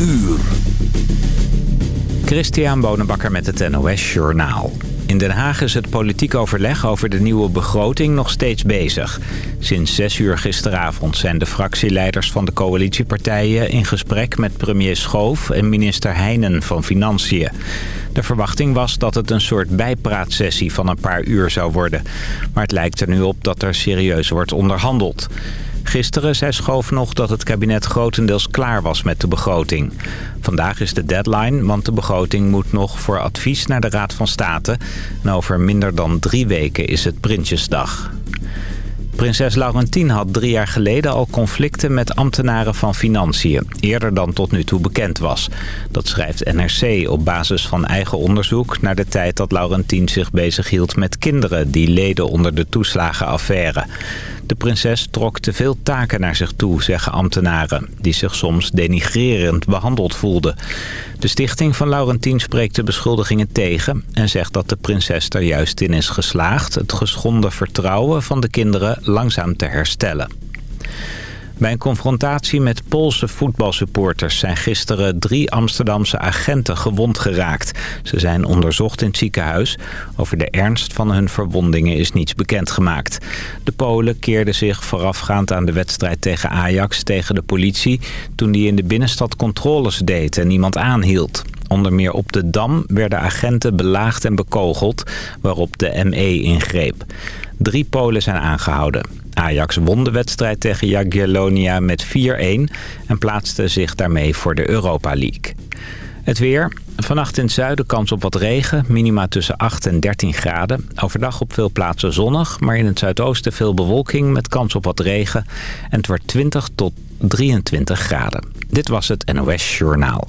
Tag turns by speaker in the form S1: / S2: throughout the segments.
S1: uur.
S2: Christian Bonenbakker met het NOS Journaal. In Den Haag is het politiek overleg over de nieuwe begroting nog steeds bezig. Sinds 6 uur gisteravond zijn de fractieleiders van de coalitiepartijen... in gesprek met premier Schoof en minister Heijnen van Financiën. De verwachting was dat het een soort bijpraatsessie van een paar uur zou worden. Maar het lijkt er nu op dat er serieus wordt onderhandeld. Gisteren zei Schoof nog dat het kabinet grotendeels klaar was met de begroting. Vandaag is de deadline, want de begroting moet nog voor advies naar de Raad van State. En over minder dan drie weken is het Prinsjesdag. Prinses Laurentien had drie jaar geleden al conflicten met ambtenaren van Financiën. Eerder dan tot nu toe bekend was. Dat schrijft NRC op basis van eigen onderzoek... naar de tijd dat Laurentien zich bezighield met kinderen... die leden onder de toeslagenaffaire. De prinses trok te veel taken naar zich toe, zeggen ambtenaren... die zich soms denigrerend behandeld voelden. De stichting van Laurentien spreekt de beschuldigingen tegen... en zegt dat de prinses er juist in is geslaagd... het geschonden vertrouwen van de kinderen langzaam te herstellen. Bij een confrontatie met Poolse voetbalsupporters zijn gisteren drie Amsterdamse agenten gewond geraakt. Ze zijn onderzocht in het ziekenhuis. Over de ernst van hun verwondingen is niets bekendgemaakt. De Polen keerden zich voorafgaand aan de wedstrijd tegen Ajax tegen de politie... toen die in de binnenstad controles deed en niemand aanhield. Onder meer op de Dam werden agenten belaagd en bekogeld, waarop de ME ingreep. Drie Polen zijn aangehouden. Ajax won de wedstrijd tegen Jagiellonia met 4-1 en plaatste zich daarmee voor de Europa League. Het weer. Vannacht in het zuiden kans op wat regen. Minima tussen 8 en 13 graden. Overdag op veel plaatsen zonnig. Maar in het zuidoosten veel bewolking met kans op wat regen. En het wordt 20 tot 23 graden. Dit was het NOS Journaal.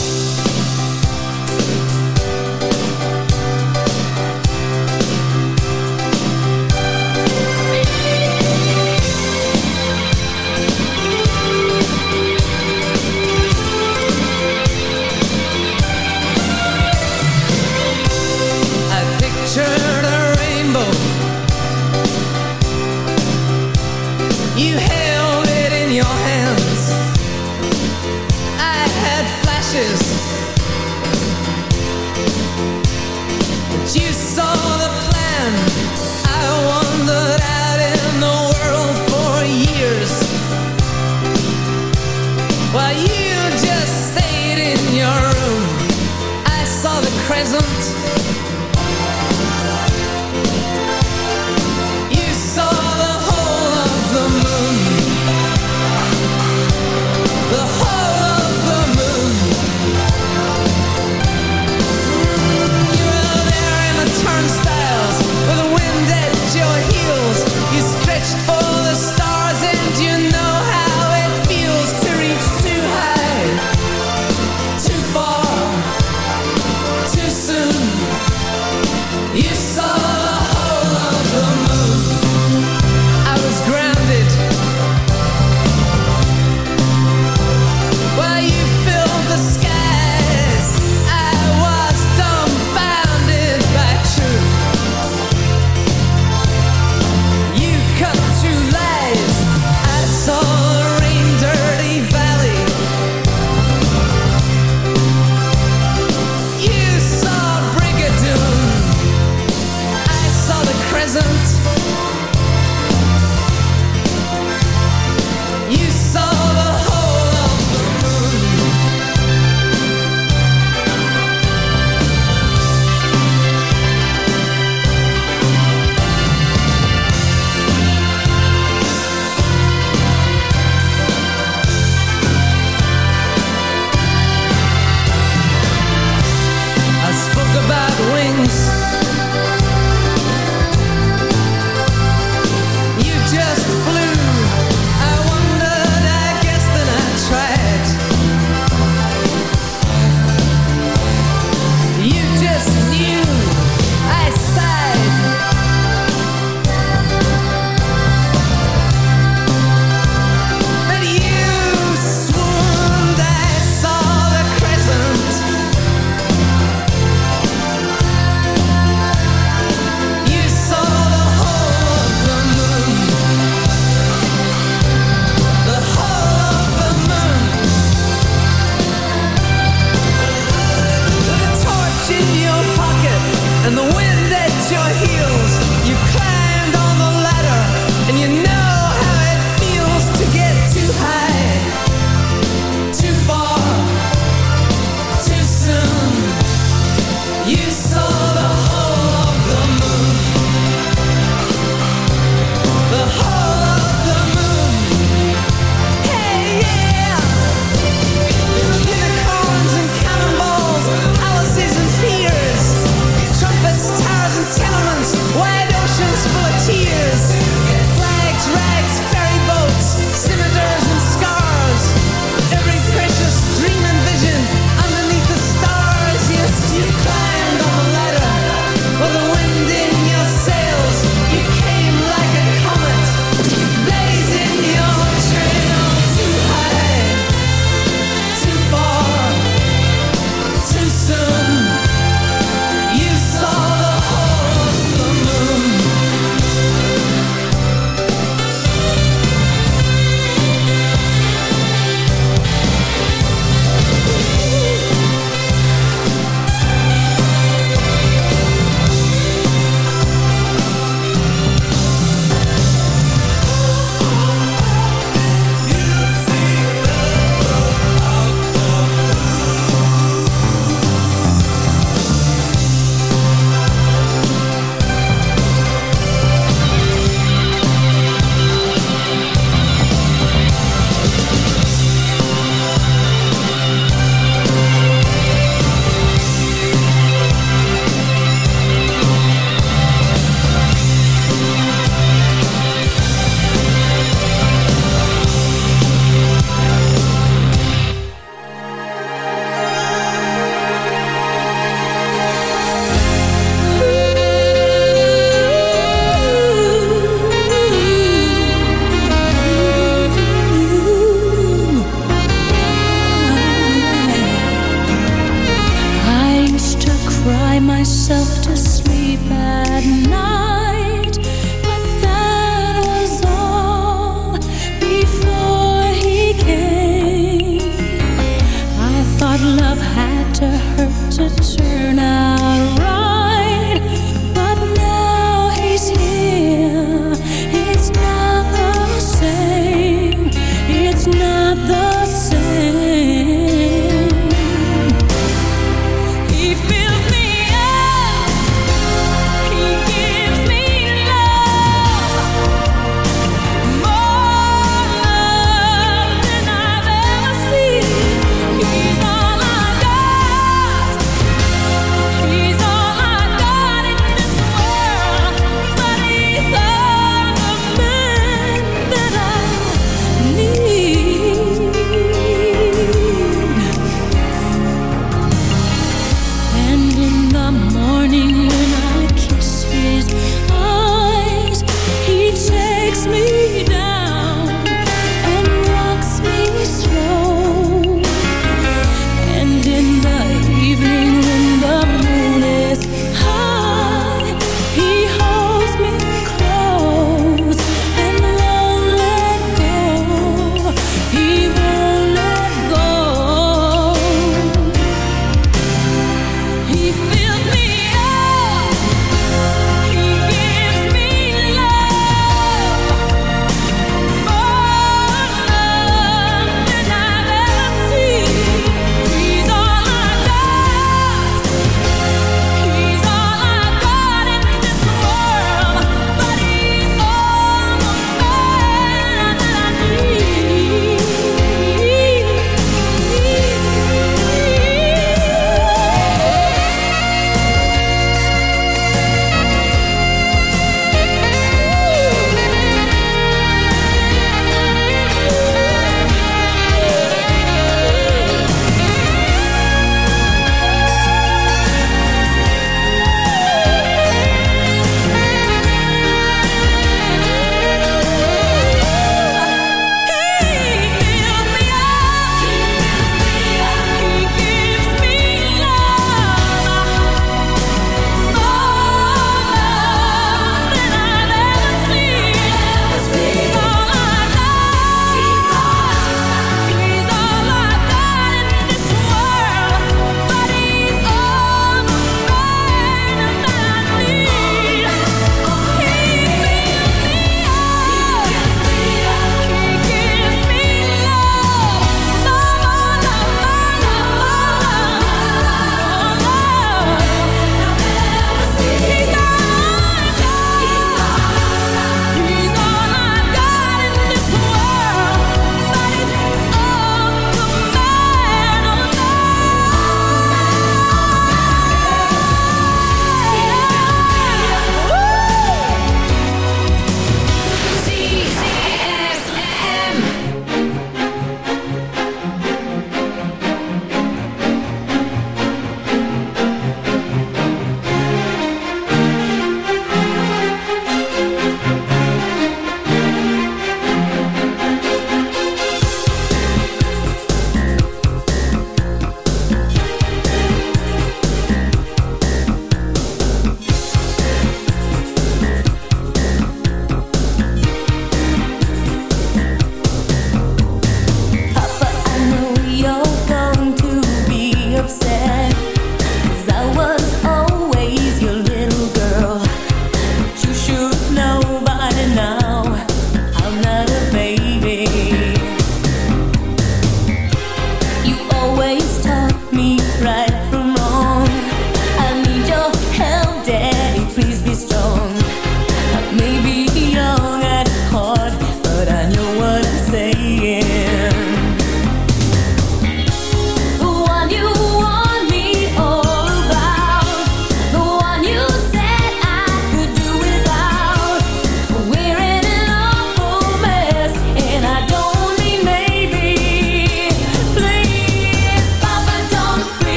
S3: bad at night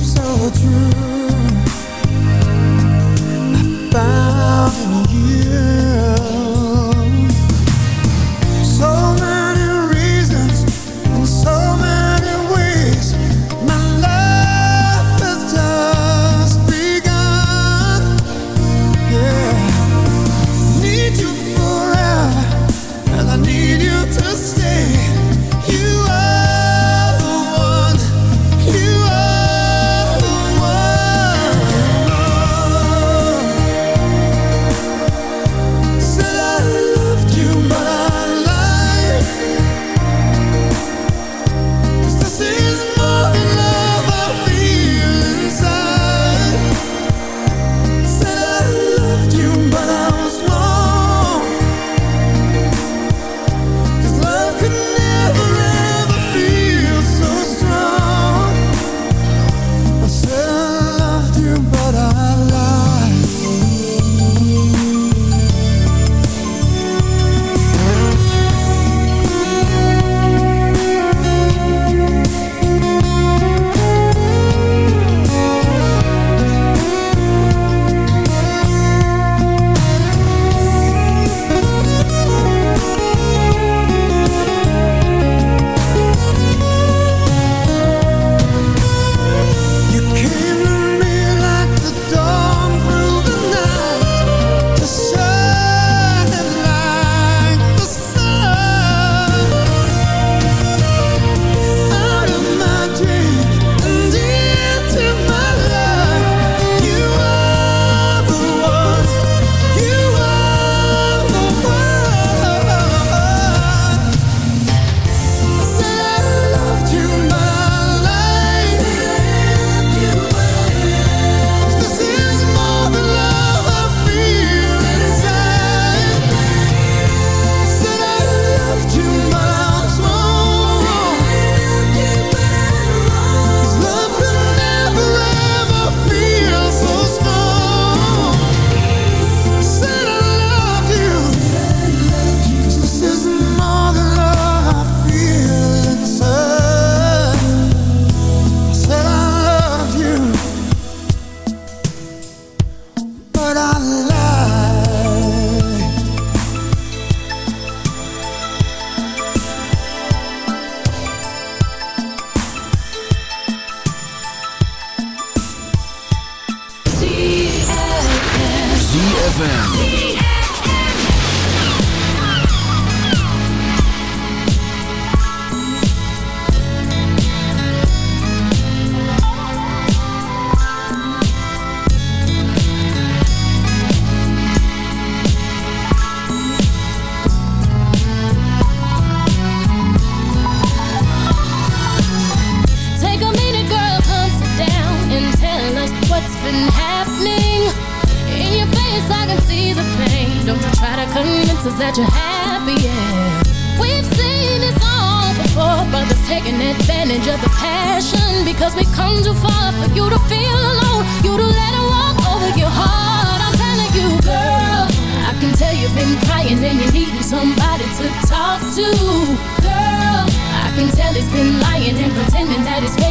S3: so true.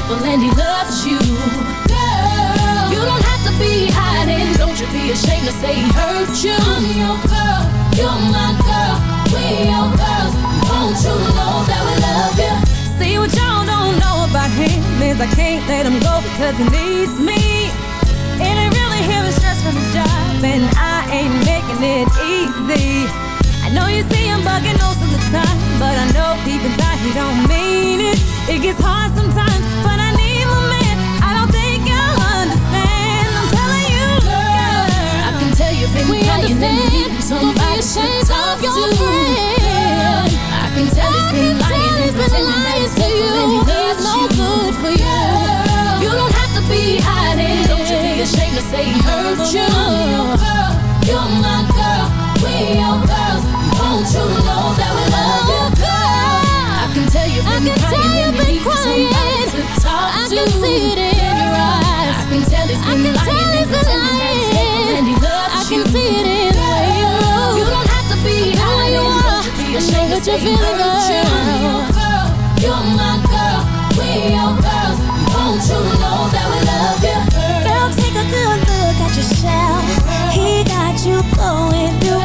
S3: Faithful and he loves you, girl. You don't have to be hiding, don't you be ashamed to say he hurt you. I'm your girl. You're my girl, we your girls. Want you know that we love you.
S4: See what y'all don't know about him is I can't let him go because he needs me. And he really hearing stress from his job, and I ain't making it easy. Know you see him bugging most of the time, but I know deep inside he don't mean it. It gets hard sometimes, but I need my man. I don't think you'll understand. I'm telling you, girl,
S3: I can tell you've been we crying understand somebody to talk to. Friend. I can tell he's been lying and pretending that he's to you. And he loves no you. good for you. You don't have to be hiding. Don't you be ashamed to say he hurt you. I'm your girl, you're my girl, we your girls. Want you to know that we love you, girl. I can tell you've been crying and you need somebody to talk to. I can see it in your eyes. I can tell he's been lying and pretending that he's faithful and he loves you. I can see it in ashamed that you're feeling girl. You're my girl, we your girls. Won't you know that we love you?
S4: Girl, take a good look at yourself. He got you going through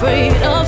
S3: afraid of.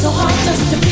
S3: so hard just to be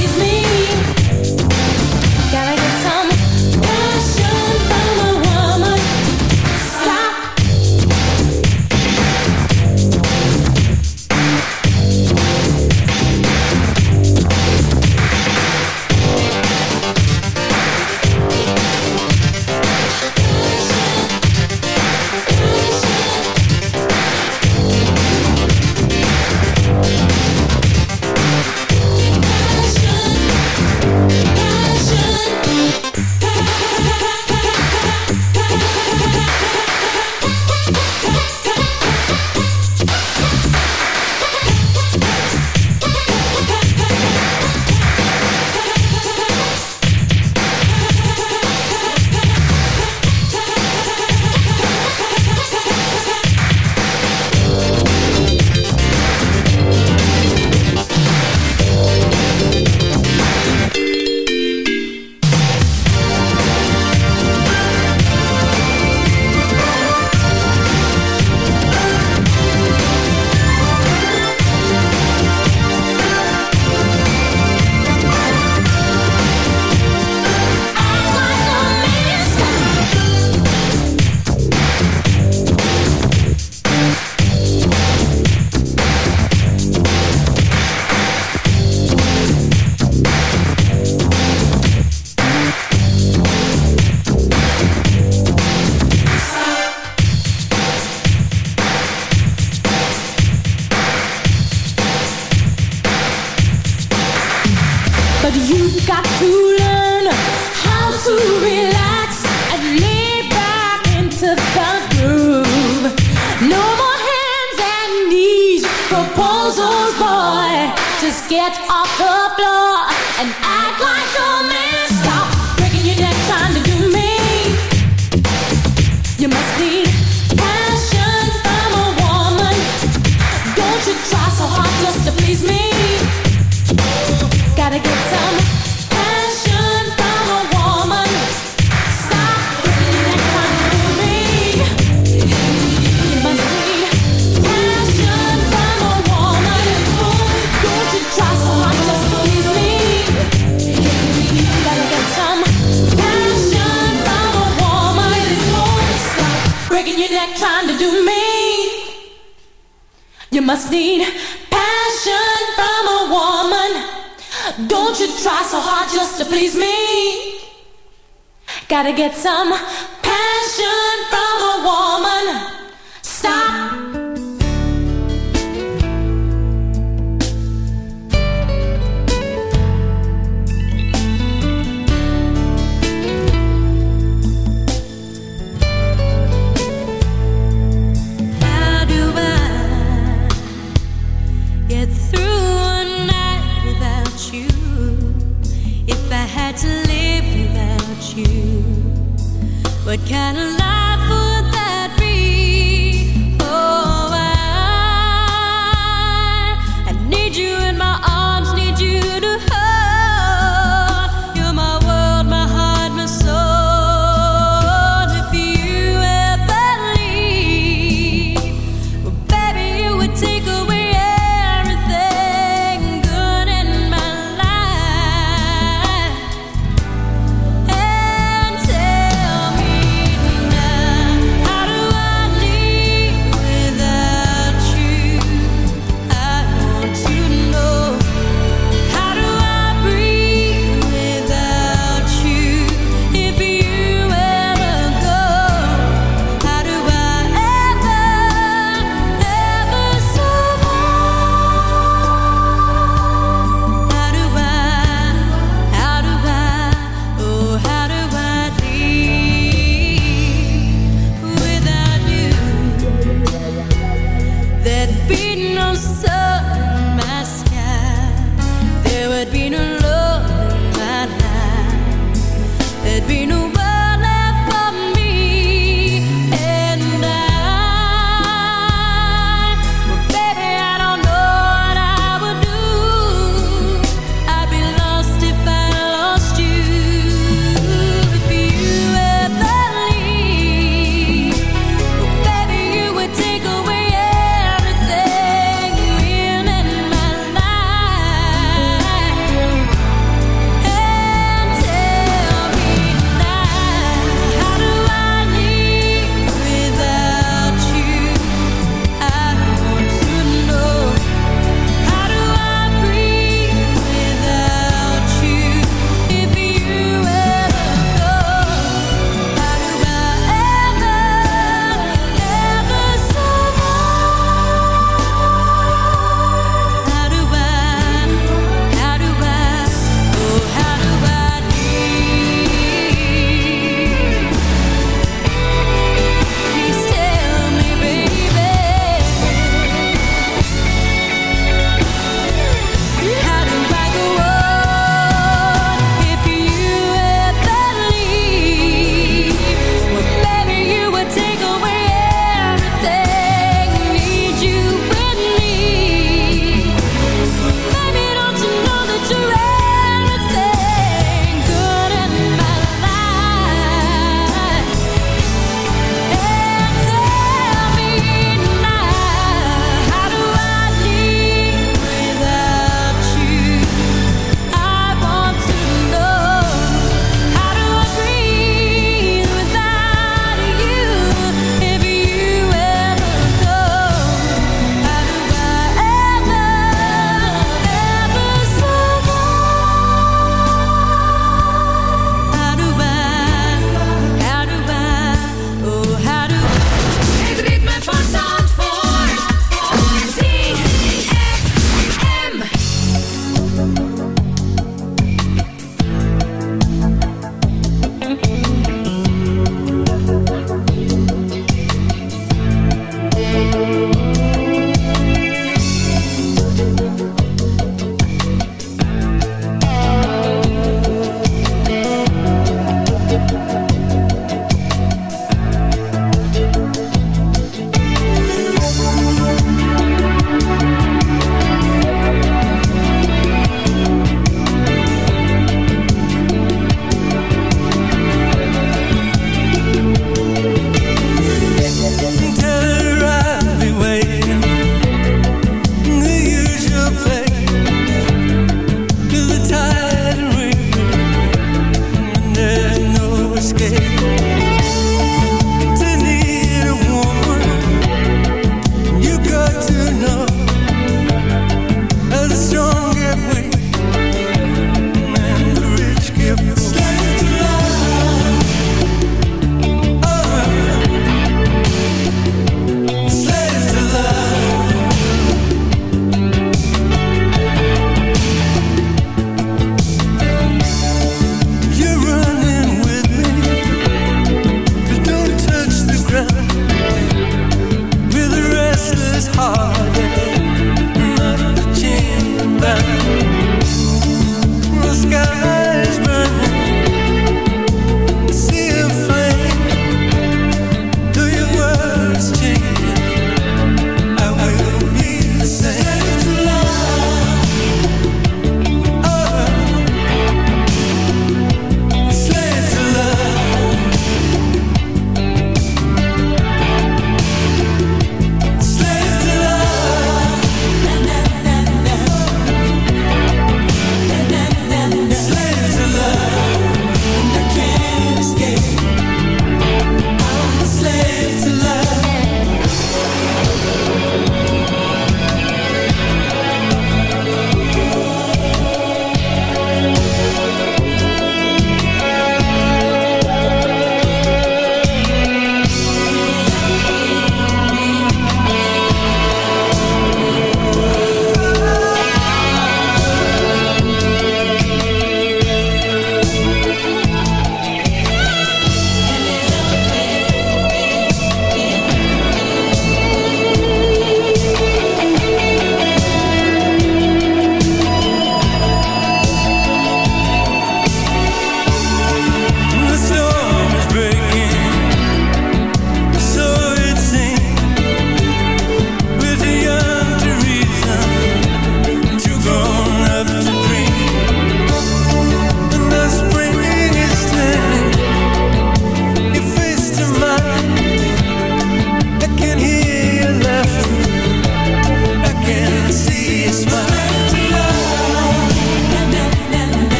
S3: just get off the floor and act like a man. You must need passion from a woman. Don't you try so hard just to please me. Gotta get some passion from a woman. you.
S5: What kind of life?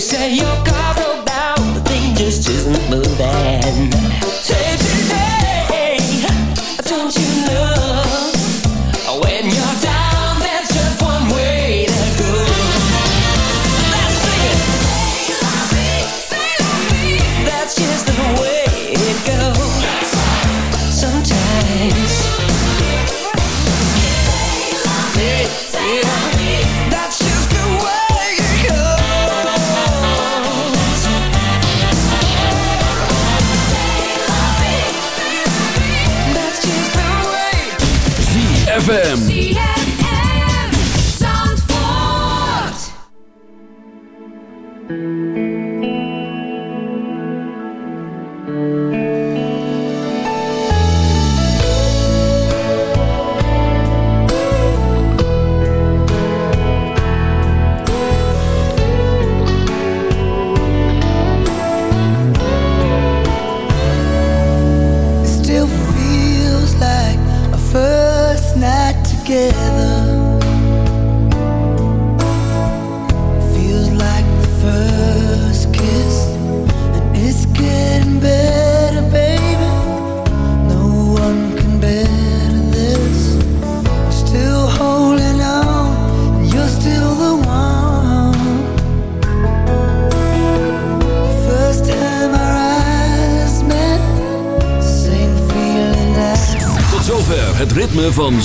S5: say you're